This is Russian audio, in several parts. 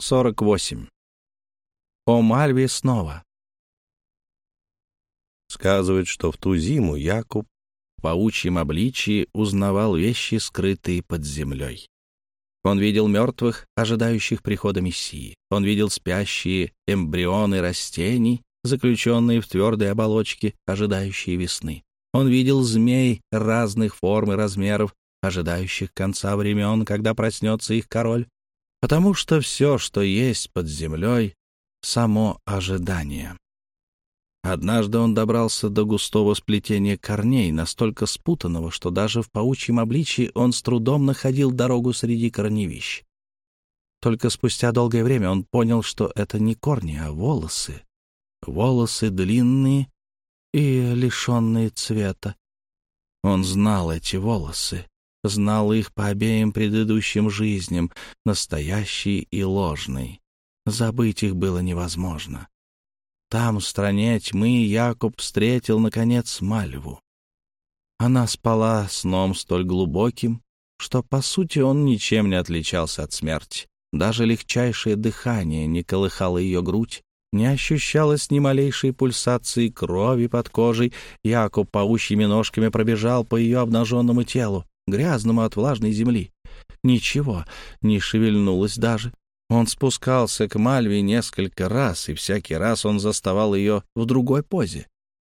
48. О Мальве снова. Сказывают, что в ту зиму Якуб в паучьем обличии узнавал вещи, скрытые под землей. Он видел мертвых, ожидающих прихода Мессии. Он видел спящие эмбрионы растений, заключенные в твердой оболочке, ожидающие весны. Он видел змей разных форм и размеров, ожидающих конца времен, когда проснется их король потому что все, что есть под землей, — само ожидание. Однажды он добрался до густого сплетения корней, настолько спутанного, что даже в паучьем обличии он с трудом находил дорогу среди корневищ. Только спустя долгое время он понял, что это не корни, а волосы. Волосы длинные и лишенные цвета. Он знал эти волосы знал их по обеим предыдущим жизням, настоящий и ложный. Забыть их было невозможно. Там, в стране тьмы, Якуб встретил, наконец, Мальву. Она спала сном столь глубоким, что, по сути, он ничем не отличался от смерти. Даже легчайшее дыхание не колыхало ее грудь, не ощущалось ни малейшей пульсации крови под кожей. Якуб паучьими ножками пробежал по ее обнаженному телу грязному от влажной земли. Ничего, не шевельнулось даже. Он спускался к Мальве несколько раз, и всякий раз он заставал ее в другой позе.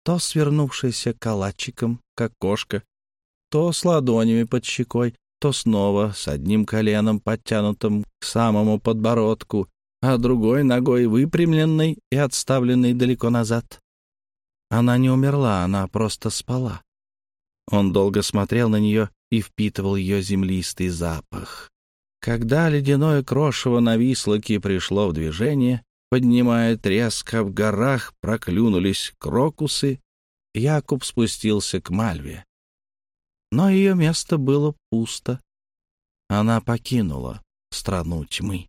То свернувшейся калачиком, как кошка, то с ладонями под щекой, то снова с одним коленом, подтянутым к самому подбородку, а другой ногой выпрямленной и отставленной далеко назад. Она не умерла, она просто спала. Он долго смотрел на нее и впитывал ее землистый запах. Когда ледяное крошево на вислоке пришло в движение, поднимая треск, в горах проклюнулись крокусы, Якуб спустился к Мальве. Но ее место было пусто. Она покинула страну тьмы.